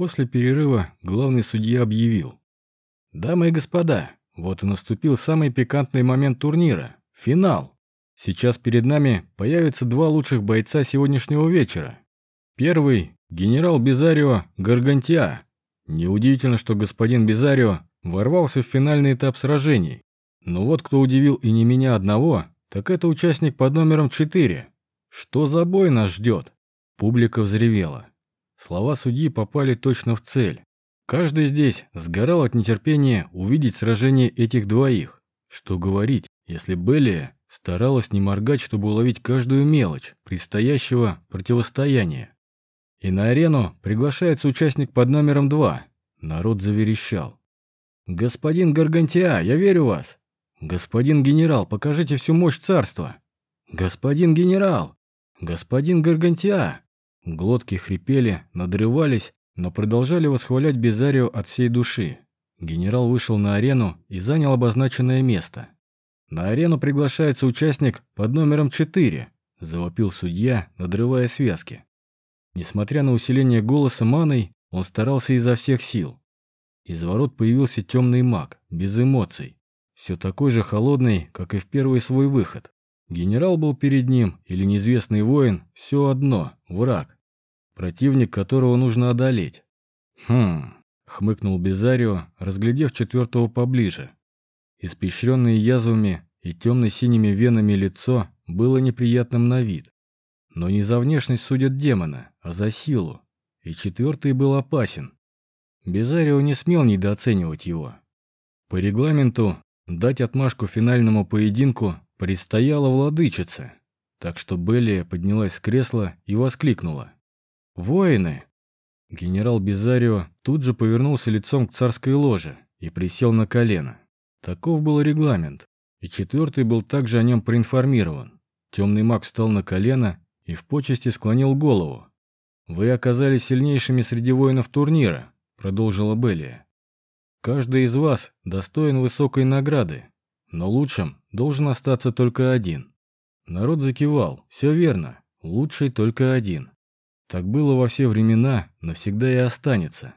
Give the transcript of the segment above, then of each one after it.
После перерыва главный судья объявил. «Дамы и господа, вот и наступил самый пикантный момент турнира – финал. Сейчас перед нами появятся два лучших бойца сегодняшнего вечера. Первый – генерал Бизарио Гаргантиа. Неудивительно, что господин Бизарио ворвался в финальный этап сражений. Но вот кто удивил и не меня одного, так это участник под номером 4. Что за бой нас ждет? Публика взревела. Слова судьи попали точно в цель. Каждый здесь сгорал от нетерпения увидеть сражение этих двоих. Что говорить, если Беллия старалась не моргать, чтобы уловить каждую мелочь предстоящего противостояния. И на арену приглашается участник под номером 2. Народ заверещал. «Господин Гаргантиа, я верю вас. Господин генерал, покажите всю мощь царства. Господин генерал! Господин Гаргантиа!» Глотки хрипели, надрывались, но продолжали восхвалять Безарио от всей души. Генерал вышел на арену и занял обозначенное место. «На арену приглашается участник под номером 4», – завопил судья, надрывая связки. Несмотря на усиление голоса маной, он старался изо всех сил. Из ворот появился темный маг, без эмоций. Все такой же холодный, как и в первый свой выход. Генерал был перед ним или неизвестный воин, все одно, враг. Противник, которого нужно одолеть. «Хм...» — хмыкнул Безарио, разглядев четвертого поближе. Испещренное язвами и темно-синими венами лицо было неприятным на вид. Но не за внешность судят демона, а за силу. И четвертый был опасен. Безарио не смел недооценивать его. По регламенту дать отмашку финальному поединку Предстояла владычица, так что Беллия поднялась с кресла и воскликнула. «Воины!» Генерал Бизарио тут же повернулся лицом к царской ложе и присел на колено. Таков был регламент, и четвертый был также о нем проинформирован. Темный маг встал на колено и в почести склонил голову. «Вы оказались сильнейшими среди воинов турнира», — продолжила Беллия. «Каждый из вас достоин высокой награды, но лучшим должен остаться только один. Народ закивал. Все верно. Лучший только один. Так было во все времена, навсегда и останется.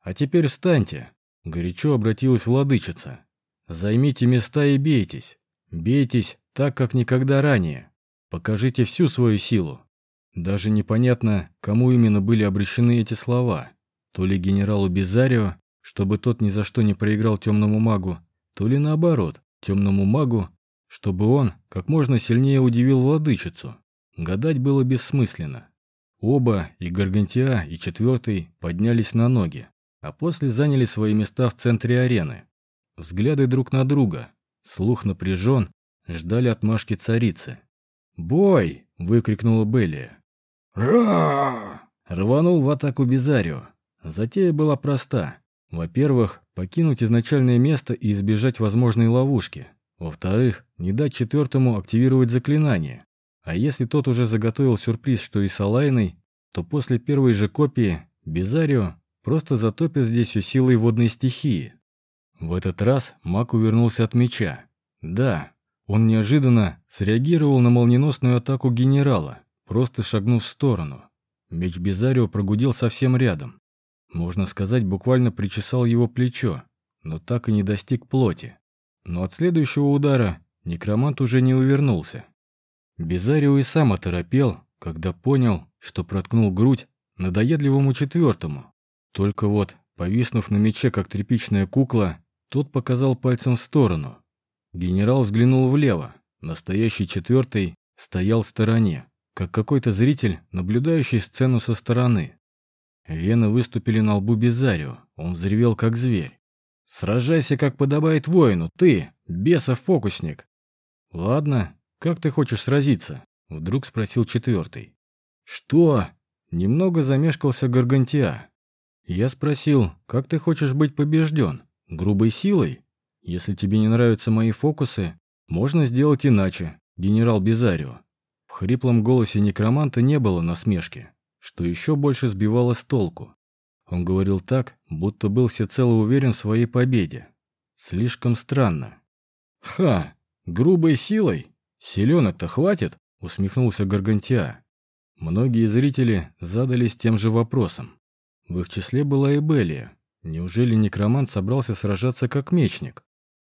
А теперь встаньте. Горячо обратилась владычица. Займите места и бейтесь. Бейтесь так, как никогда ранее. Покажите всю свою силу. Даже непонятно, кому именно были обращены эти слова. То ли генералу Бизарио, чтобы тот ни за что не проиграл темному магу, то ли наоборот, темному магу, чтобы он как можно сильнее удивил владычицу. Гадать было бессмысленно. Оба, и Гаргантиа, и четвертый, поднялись на ноги, а после заняли свои места в центре арены. Взгляды друг на друга, слух напряжен, ждали отмашки царицы. «Бой!» — выкрикнула Беллия. «Ра!» — рванул в атаку Бизарио. Затея была проста. Во-первых, покинуть изначальное место и избежать возможной ловушки. Во-вторых, не дать четвертому активировать заклинание. А если тот уже заготовил сюрприз, что и с Алайной, то после первой же копии Безарио просто затопит здесь всю силой водной стихии. В этот раз маг увернулся от меча. Да, он неожиданно среагировал на молниеносную атаку генерала, просто шагнув в сторону. Меч Безарио прогудел совсем рядом. Можно сказать, буквально причесал его плечо, но так и не достиг плоти. Но от следующего удара некромант уже не увернулся. Безарио и сам оторопел, когда понял, что проткнул грудь надоедливому четвертому. Только вот, повиснув на мече, как тряпичная кукла, тот показал пальцем в сторону. Генерал взглянул влево. Настоящий четвертый стоял в стороне, как какой-то зритель, наблюдающий сцену со стороны. Вены выступили на лбу Безарио. Он взревел, как зверь. «Сражайся, как подобает воину, ты, бесов-фокусник!» «Ладно, как ты хочешь сразиться?» Вдруг спросил четвертый. «Что?» Немного замешкался Гаргантиа. Я спросил, как ты хочешь быть побежден? Грубой силой? Если тебе не нравятся мои фокусы, можно сделать иначе, генерал Безарио. В хриплом голосе некроманта не было насмешки что еще больше сбивало с толку. Он говорил так, будто был всецело уверен в своей победе. Слишком странно. «Ха! Грубой силой? Селенок-то хватит?» — усмехнулся Гаргантиа. Многие зрители задались тем же вопросом. В их числе была и Белия. Неужели некромант собрался сражаться как мечник?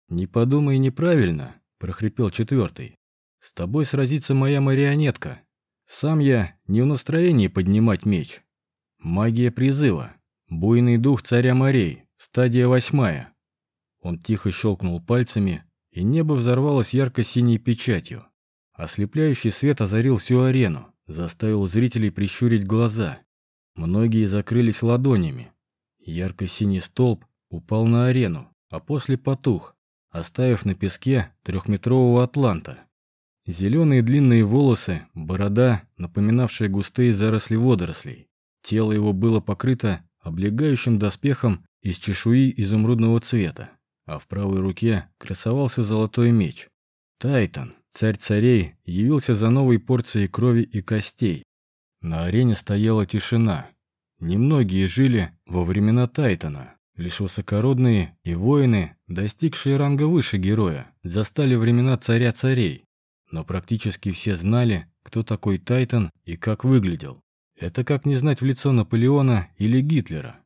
«Не подумай неправильно», — прохрипел четвертый. «С тобой сразится моя марионетка. Сам я не в настроении поднимать меч. Магия призыва. Буйный дух царя морей. Стадия восьмая». Он тихо щелкнул пальцами, и небо взорвалось ярко-синей печатью. Ослепляющий свет озарил всю арену, заставил зрителей прищурить глаза. Многие закрылись ладонями. Ярко-синий столб упал на арену, а после потух, оставив на песке трехметрового атланта. Зеленые длинные волосы, борода, напоминавшая густые заросли водорослей. Тело его было покрыто облегающим доспехом из чешуи изумрудного цвета, а в правой руке красовался золотой меч. Тайтан, царь царей, явился за новой порцией крови и костей. На арене стояла тишина. Немногие жили во времена Тайтана. Лишь высокородные и воины, достигшие ранга выше героя, застали времена царя царей. Но практически все знали, кто такой Тайтан и как выглядел. Это как не знать в лицо Наполеона или Гитлера.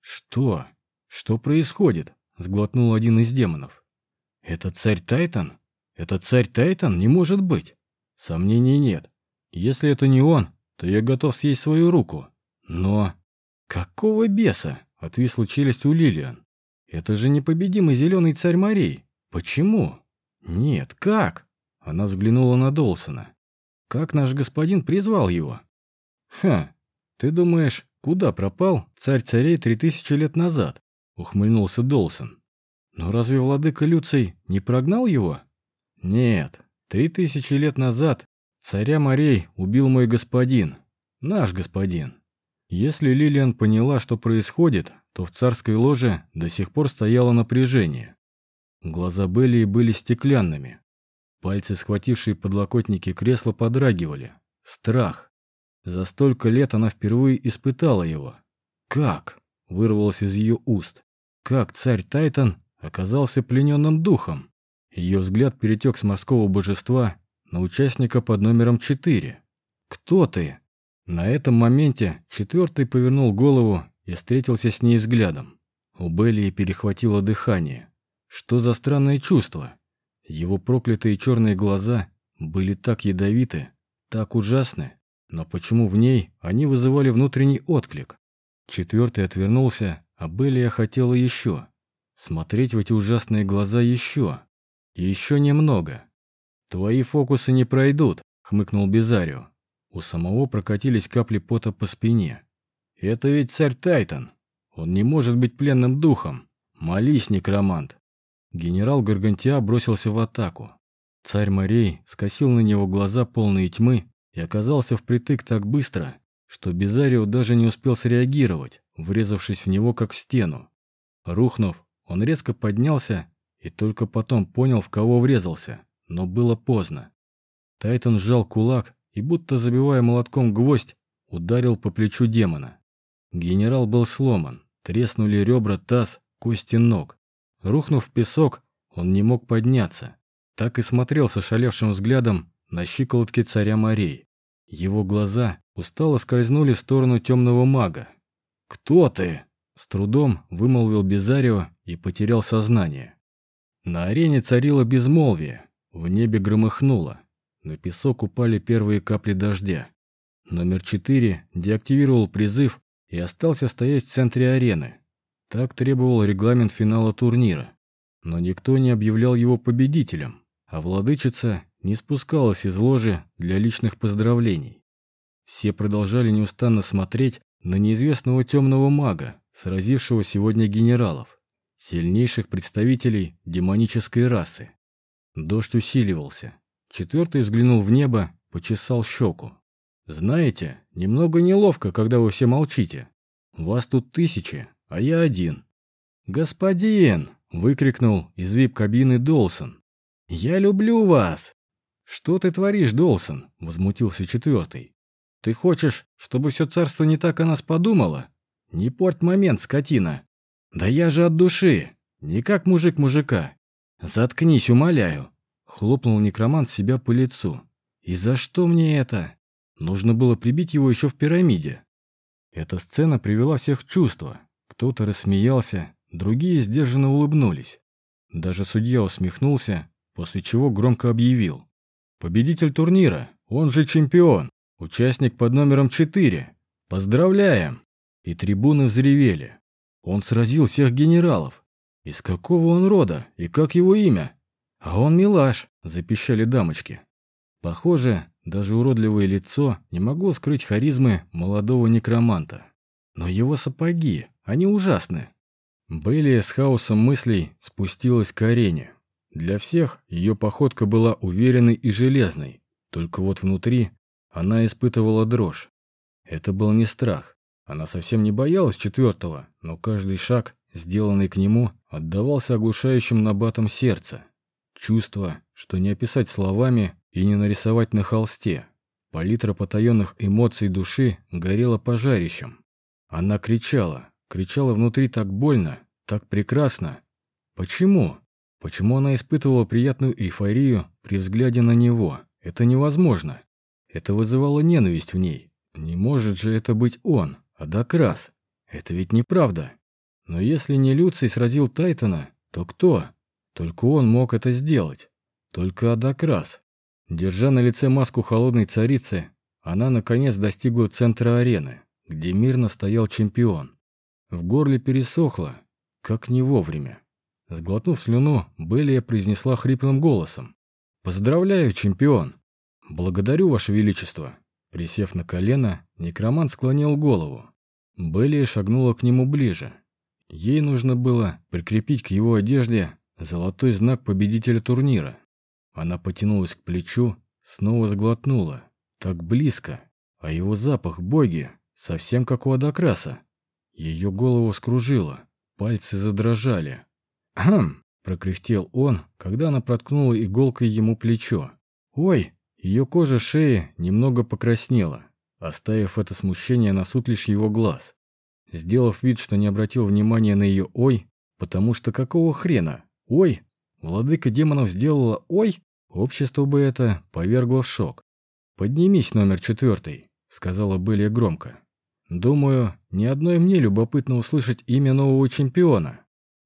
«Что? Что происходит?» — сглотнул один из демонов. «Это царь Тайтан? Это царь Тайтан? Не может быть!» Сомнений нет. Если это не он, то я готов съесть свою руку. Но... Какого беса? Отвисла челюсть у Лилиан. Это же непобедимый зеленый царь морей. Почему? Нет, как? Она взглянула на Долсона. Как наш господин призвал его? Ха, ты думаешь, куда пропал царь царей три тысячи лет назад? Ухмыльнулся Долсон. Но разве владыка Люций не прогнал его? Нет, три тысячи лет назад царя морей убил мой господин, наш господин. Если Лилиан поняла, что происходит, то в царской ложе до сих пор стояло напряжение. Глаза Беллии были стеклянными. Пальцы, схватившие подлокотники кресла, подрагивали. Страх. За столько лет она впервые испытала его. «Как?» — вырвалось из ее уст. «Как царь Тайтан оказался плененным духом?» Ее взгляд перетек с морского божества на участника под номером четыре. «Кто ты?» На этом моменте четвертый повернул голову и встретился с ней взглядом. У Беллии перехватило дыхание. Что за странное чувство? Его проклятые черные глаза были так ядовиты, так ужасны, но почему в ней они вызывали внутренний отклик? Четвертый отвернулся, а Беллия хотела еще. Смотреть в эти ужасные глаза еще. И еще немного. «Твои фокусы не пройдут», — хмыкнул Безарио. У самого прокатились капли пота по спине. «Это ведь царь Тайтан. Он не может быть пленным духом. Молись, некромант!» Генерал Гаргантиа бросился в атаку. Царь морей скосил на него глаза полные тьмы и оказался впритык так быстро, что Безарио даже не успел среагировать, врезавшись в него как в стену. Рухнув, он резко поднялся и только потом понял, в кого врезался, но было поздно. Тайтан сжал кулак и, будто забивая молотком гвоздь, ударил по плечу демона. Генерал был сломан, треснули ребра, таз, кости ног. Рухнув в песок, он не мог подняться. Так и смотрел с ошалевшим взглядом на щиколотки царя морей. Его глаза устало скользнули в сторону темного мага. «Кто ты?» — с трудом вымолвил Безарио и потерял сознание. На арене царило безмолвие, в небе громыхнуло. На песок упали первые капли дождя. Номер четыре деактивировал призыв и остался стоять в центре арены. Так требовал регламент финала турнира. Но никто не объявлял его победителем, а владычица не спускалась из ложи для личных поздравлений. Все продолжали неустанно смотреть на неизвестного темного мага, сразившего сегодня генералов, сильнейших представителей демонической расы. Дождь усиливался. Четвертый взглянул в небо, почесал щеку. «Знаете, немного неловко, когда вы все молчите. Вас тут тысячи, а я один». «Господин!» — выкрикнул из вип-кабины Долсон. «Я люблю вас!» «Что ты творишь, Долсон?» — возмутился четвертый. «Ты хочешь, чтобы все царство не так о нас подумало? Не порть момент, скотина!» «Да я же от души! Не как мужик мужика! Заткнись, умоляю!» Хлопнул некромант себя по лицу. «И за что мне это? Нужно было прибить его еще в пирамиде». Эта сцена привела всех в чувство. Кто-то рассмеялся, другие сдержанно улыбнулись. Даже судья усмехнулся, после чего громко объявил. «Победитель турнира, он же чемпион, участник под номером 4. Поздравляем!» И трибуны взревели. Он сразил всех генералов. Из какого он рода и как его имя? А он милаш, запищали дамочки. Похоже, даже уродливое лицо не могло скрыть харизмы молодого некроманта. Но его сапоги, они ужасны. Белли с хаосом мыслей спустилась к арене. Для всех ее походка была уверенной и железной, только вот внутри она испытывала дрожь. Это был не страх. Она совсем не боялась четвертого, но каждый шаг, сделанный к нему, отдавался оглушающим набатом сердца. Чувство, что не описать словами и не нарисовать на холсте. Палитра потаенных эмоций души горела пожарищем. Она кричала, кричала внутри так больно, так прекрасно. Почему? Почему она испытывала приятную эйфорию при взгляде на него? Это невозможно. Это вызывало ненависть в ней. Не может же это быть он, Адакрас. Это ведь неправда. Но если не Люций сразил Тайтона, то кто? Только он мог это сделать. Только Адакрас. Держа на лице маску холодной царицы, она наконец достигла центра арены, где мирно стоял чемпион. В горле пересохло, как не вовремя. Сглотнув слюну, Белия произнесла хриплым голосом. «Поздравляю, чемпион! Благодарю, Ваше Величество!» Присев на колено, некромант склонил голову. Белия шагнула к нему ближе. Ей нужно было прикрепить к его одежде золотой знак победителя турнира. Она потянулась к плечу, снова сглотнула. Так близко. А его запах боги, совсем как у Адакраса. Ее голову скружило, пальцы задрожали. «Хм!» — прокряхтел он, когда она проткнула иголкой ему плечо. «Ой!» Ее кожа шеи немного покраснела, оставив это смущение на суд лишь его глаз. Сделав вид, что не обратил внимания на ее «ой», потому что какого хрена? «Ой!» Владыка демонов сделала «Ой!» Общество бы это повергло в шок. «Поднимись, номер четвертый», — сказала Белия громко. «Думаю, ни одной мне любопытно услышать имя нового чемпиона».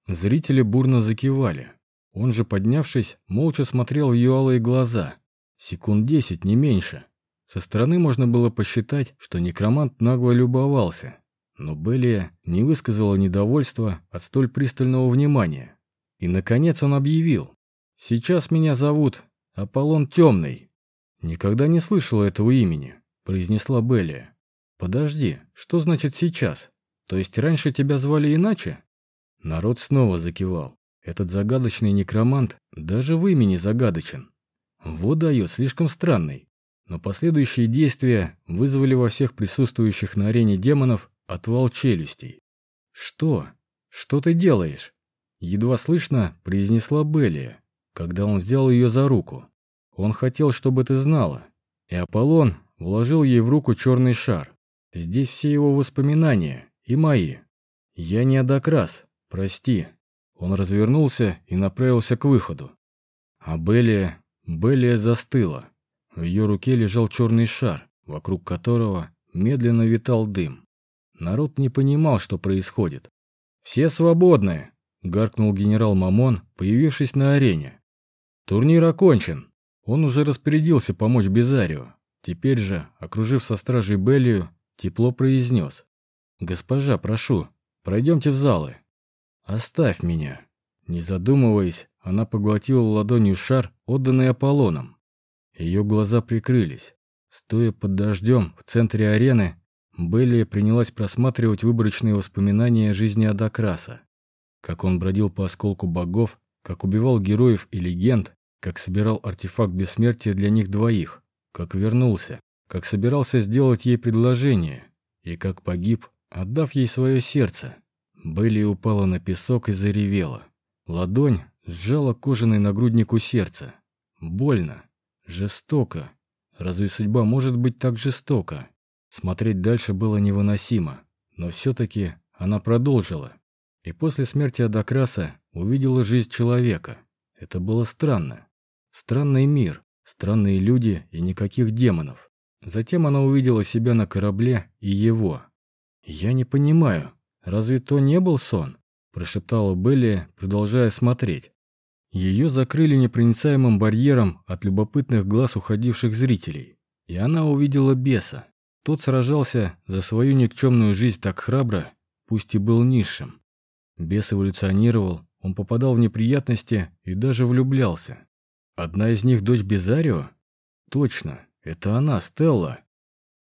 Зрители бурно закивали. Он же, поднявшись, молча смотрел в ее алые глаза. Секунд десять, не меньше. Со стороны можно было посчитать, что некромант нагло любовался. Но Белия не высказала недовольства от столь пристального внимания. И, наконец, он объявил. «Сейчас меня зовут Аполлон Темный». «Никогда не слышала этого имени», — произнесла Белия. «Подожди, что значит сейчас? То есть раньше тебя звали иначе?» Народ снова закивал. Этот загадочный некромант даже в имени загадочен. Вот дает, слишком странный. Но последующие действия вызвали во всех присутствующих на арене демонов отвал челюстей. «Что? Что ты делаешь?» Едва слышно произнесла Белия, когда он взял ее за руку. Он хотел, чтобы ты знала. И Аполлон вложил ей в руку черный шар. Здесь все его воспоминания и мои. Я не Адакрас, прости. Он развернулся и направился к выходу. А Белия, Белия застыла. В ее руке лежал черный шар, вокруг которого медленно витал дым. Народ не понимал, что происходит. «Все свободны!» гаркнул генерал Мамон, появившись на арене. Турнир окончен. Он уже распорядился помочь Безарио. Теперь же, окружив со стражей Беллию, тепло произнес. «Госпожа, прошу, пройдемте в залы». «Оставь меня». Не задумываясь, она поглотила ладонью шар, отданный Аполлоном. Ее глаза прикрылись. Стоя под дождем в центре арены, Беллия принялась просматривать выборочные воспоминания жизни Адакраса как он бродил по осколку богов, как убивал героев и легенд, как собирал артефакт бессмертия для них двоих, как вернулся, как собирался сделать ей предложение, и как погиб, отдав ей свое сердце. Белли упала на песок и заревела. Ладонь сжала кожаный нагрудник у сердца. Больно. Жестоко. Разве судьба может быть так жестока? Смотреть дальше было невыносимо. Но все-таки она продолжила. И после смерти Адакраса увидела жизнь человека. Это было странно. Странный мир, странные люди и никаких демонов. Затем она увидела себя на корабле и его. «Я не понимаю, разве то не был сон?» прошептала Белли, продолжая смотреть. Ее закрыли непроницаемым барьером от любопытных глаз уходивших зрителей, и она увидела беса. Тот сражался за свою никчемную жизнь так храбро, пусть и был низшим. Бес эволюционировал, он попадал в неприятности и даже влюблялся. Одна из них дочь Безарио? Точно, это она, Стелла.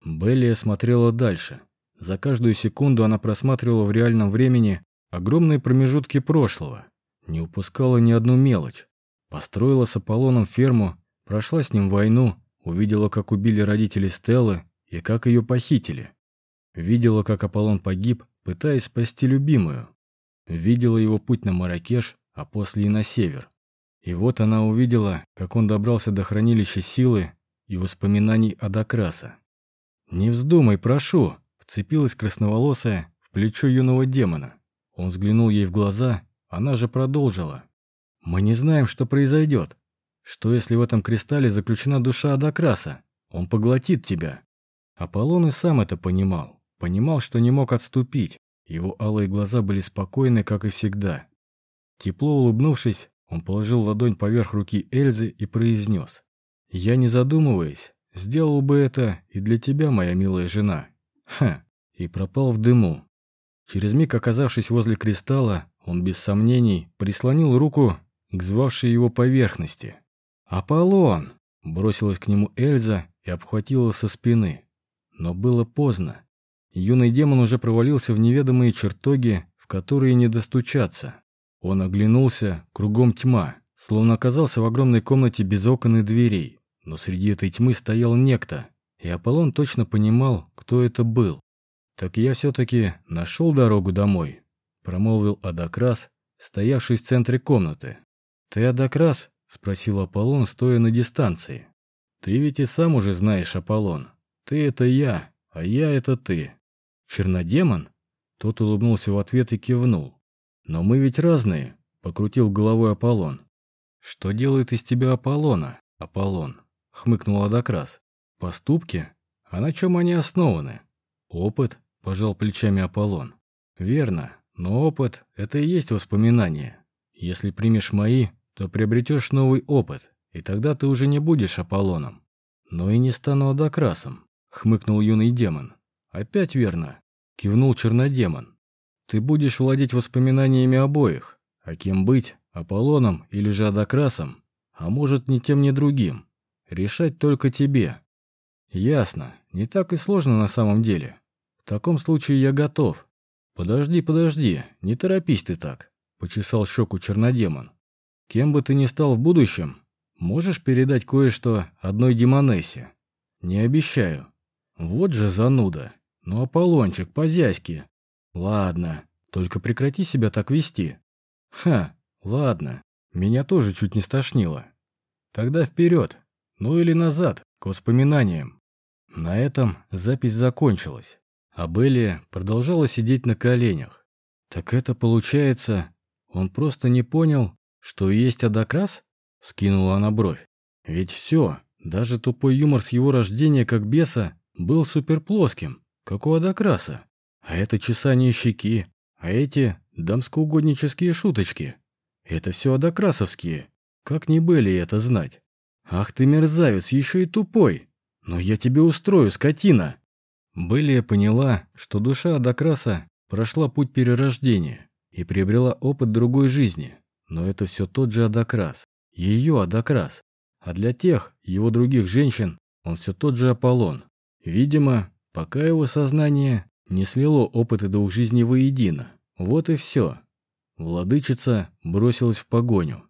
Беллия смотрела дальше. За каждую секунду она просматривала в реальном времени огромные промежутки прошлого, не упускала ни одну мелочь. Построила с Аполлоном ферму, прошла с ним войну, увидела, как убили родителей Стеллы и как ее похитили. Видела, как Аполлон погиб, пытаясь спасти любимую. Видела его путь на Маракеш, а после и на север. И вот она увидела, как он добрался до хранилища силы и воспоминаний Адакраса. «Не вздумай, прошу!» — вцепилась красноволосая в плечо юного демона. Он взглянул ей в глаза, она же продолжила. «Мы не знаем, что произойдет. Что, если в этом кристалле заключена душа Адакраса? Он поглотит тебя». Аполлон и сам это понимал. Понимал, что не мог отступить. Его алые глаза были спокойны, как и всегда. Тепло улыбнувшись, он положил ладонь поверх руки Эльзы и произнес. «Я, не задумываясь, сделал бы это и для тебя, моя милая жена». Ха! И пропал в дыму. Через миг, оказавшись возле кристалла, он без сомнений прислонил руку к звавшей его поверхности. «Аполлон!» — бросилась к нему Эльза и обхватила со спины. Но было поздно. Юный демон уже провалился в неведомые чертоги, в которые не достучаться. Он оглянулся, кругом тьма, словно оказался в огромной комнате без окон и дверей. Но среди этой тьмы стоял некто, и Аполлон точно понимал, кто это был. «Так я все-таки нашел дорогу домой», — промолвил Адакрас, стоявший в центре комнаты. «Ты Адакрас?» — спросил Аполлон, стоя на дистанции. «Ты ведь и сам уже знаешь, Аполлон. Ты — это я, а я — это ты. Чернодемон?» Тот улыбнулся в ответ и кивнул. «Но мы ведь разные», — покрутил головой Аполлон. «Что делает из тебя Аполлона, Аполлон?» — хмыкнул Адакрас. «Поступки? А на чем они основаны? Опыт, — пожал плечами Аполлон. «Верно, но опыт — это и есть воспоминания. Если примешь мои, то приобретешь новый опыт, и тогда ты уже не будешь Аполлоном. Но и не стану Адакрасом», — хмыкнул юный демон. «Опять верно», — кивнул чернодемон. «Ты будешь владеть воспоминаниями обоих, а кем быть, Аполлоном или же Адакрасом, а может, ни тем, ни другим. Решать только тебе». «Ясно, не так и сложно на самом деле. В таком случае я готов. Подожди, подожди, не торопись ты так, почесал щеку чернодемон. Кем бы ты ни стал в будущем, можешь передать кое-что одной демонессе? Не обещаю. Вот же зануда. Ну, Аполлончик, по-зяськи. Ладно, только прекрати себя так вести. Ха, ладно, меня тоже чуть не стошнило. Тогда вперед, ну или назад, к воспоминаниям. На этом запись закончилась. А Белли продолжала сидеть на коленях. «Так это получается, он просто не понял, что есть Адакрас?» — скинула она бровь. «Ведь все, даже тупой юмор с его рождения как беса был суперплоским, как у Адакраса. А это чесание щеки, а эти дамскоугоднические шуточки. Это все адакрасовские. Как не были это знать? Ах ты мерзавец, еще и тупой. Но я тебе устрою, скотина!» Белия поняла, что душа Адакраса прошла путь перерождения и приобрела опыт другой жизни, но это все тот же Адакрас, ее Адакрас, а для тех, его других женщин, он все тот же Аполлон. Видимо, пока его сознание не слило опыты двух жизней воедино. Вот и все. Владычица бросилась в погоню.